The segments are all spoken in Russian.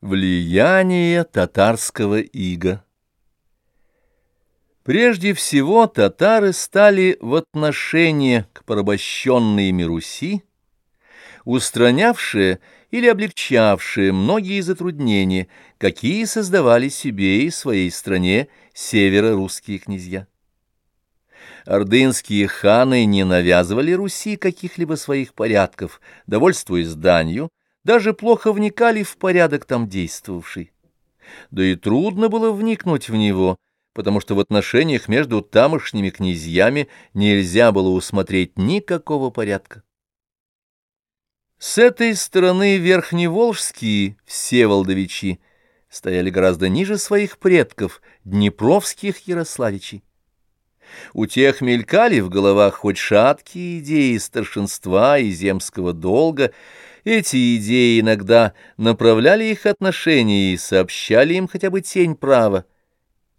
Влияние татарского ига Прежде всего татары стали в отношении к порабощенной ими Руси, устранявшие или облегчавшие многие затруднения, какие создавали себе и своей стране северо-русские князья. Ордынские ханы не навязывали Руси каких-либо своих порядков, довольствуясь данью, даже плохо вникали в порядок там действовавший. Да и трудно было вникнуть в него, потому что в отношениях между тамошними князьями нельзя было усмотреть никакого порядка. С этой стороны верхневолжские всеволодовичи стояли гораздо ниже своих предков, днепровских ярославичей. У тех мелькали в головах хоть шаткие идеи старшинства и земского долга, эти идеи иногда направляли их отношения и сообщали им хотя бы тень права.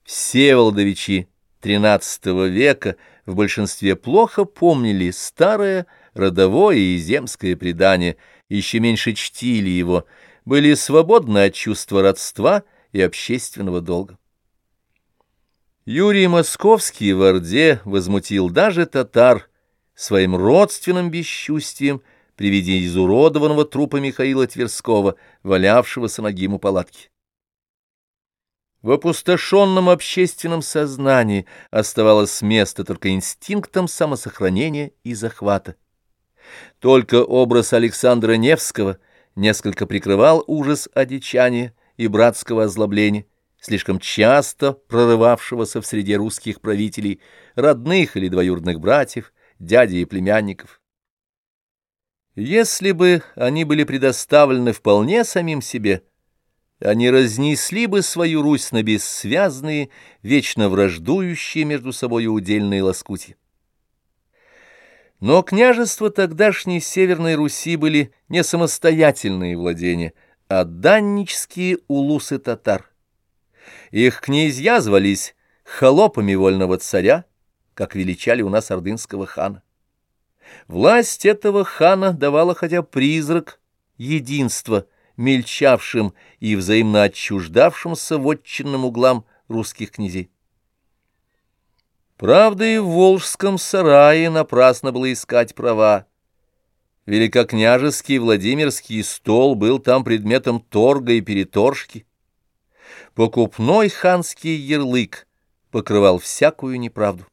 Всеволодовичи XIII века в большинстве плохо помнили старое родовое и земское предание, еще меньше чтили его, были свободны от чувства родства и общественного долга. Юрий Московский в Орде возмутил даже татар своим родственным бесчувствием при виде изуродованного трупа Михаила Тверского, валявшегося ногим у палатки. В опустошенном общественном сознании оставалось место только инстинктам самосохранения и захвата. Только образ Александра Невского несколько прикрывал ужас одичания и братского озлобления, слишком часто прорывавшегося в среде русских правителей, родных или двоюродных братьев, дядей и племянников. Если бы они были предоставлены вполне самим себе, они разнесли бы свою Русь на бессвязные, вечно враждующие между собой удельные лоскути. Но княжества тогдашней Северной Руси были не самостоятельные владения, а даннические улусы татар. Их князья звались холопами вольного царя, как величали у нас ордынского хана. Власть этого хана давала хотя призрак единства мельчавшим и взаимно отчуждавшимся вотчинным углам русских князей. Правда, и в Волжском сарае напрасно было искать права. Великокняжеский Владимирский стол был там предметом торга и переторжки. Покупной ханский ярлык покрывал всякую неправду.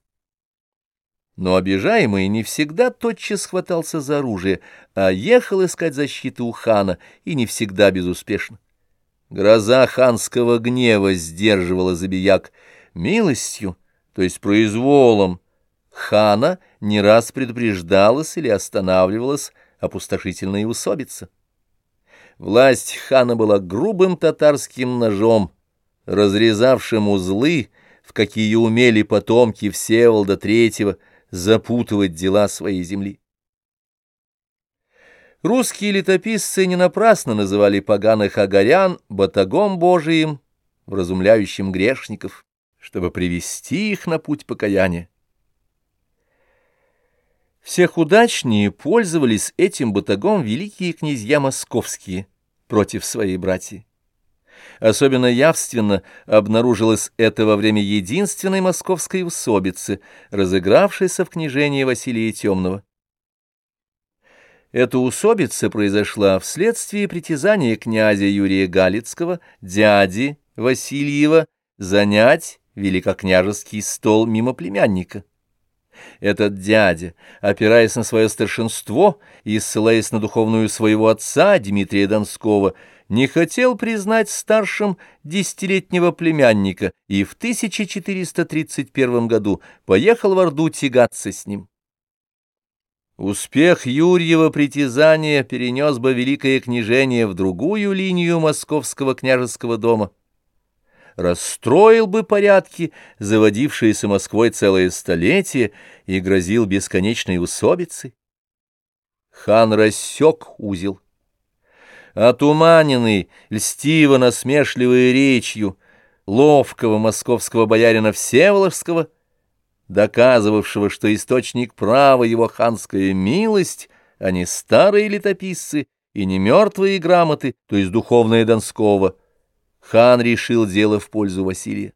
Но обижаемый не всегда тотчас хватался за оружие, а ехал искать защиты у хана, и не всегда безуспешно. Гроза ханского гнева сдерживала забияк милостью, то есть произволом. Хана не раз предупреждалась или останавливалась опустошительная усобица. Власть хана была грубым татарским ножом, разрезавшим узлы, в какие умели потомки Всеволода Третьего, запутывать дела своей земли. Русские летописцы не напрасно называли поганых агарян батагом Божиим, вразумляющим грешников, чтобы привести их на путь покаяния. Всех удачнее пользовались этим батагом великие князья московские против своей братьи. Особенно явственно обнаружилось это во время единственной московской усобицы, разыгравшейся в княжении Василия Темного. Эта усобица произошла вследствие притязания князя Юрия Галицкого, дяди Васильева, занять великокняжеский стол мимо племянника. Этот дядя, опираясь на свое старшинство и ссылаясь на духовную своего отца Дмитрия Донского, не хотел признать старшим десятилетнего племянника и в 1431 году поехал в Орду тягаться с ним. Успех Юрьева притязания перенес бы великое княжение в другую линию московского княжеского дома, расстроил бы порядки, заводившиеся Москвой целое столетие, и грозил бесконечной усобицей. Хан рассек узел отуманенный, льстиво-насмешливой речью ловкого московского боярина Всеволожского, доказывавшего, что источник права его ханская милость, а не старые летописцы и не мертвые грамоты, то есть духовные Донского, хан решил дело в пользу Василия.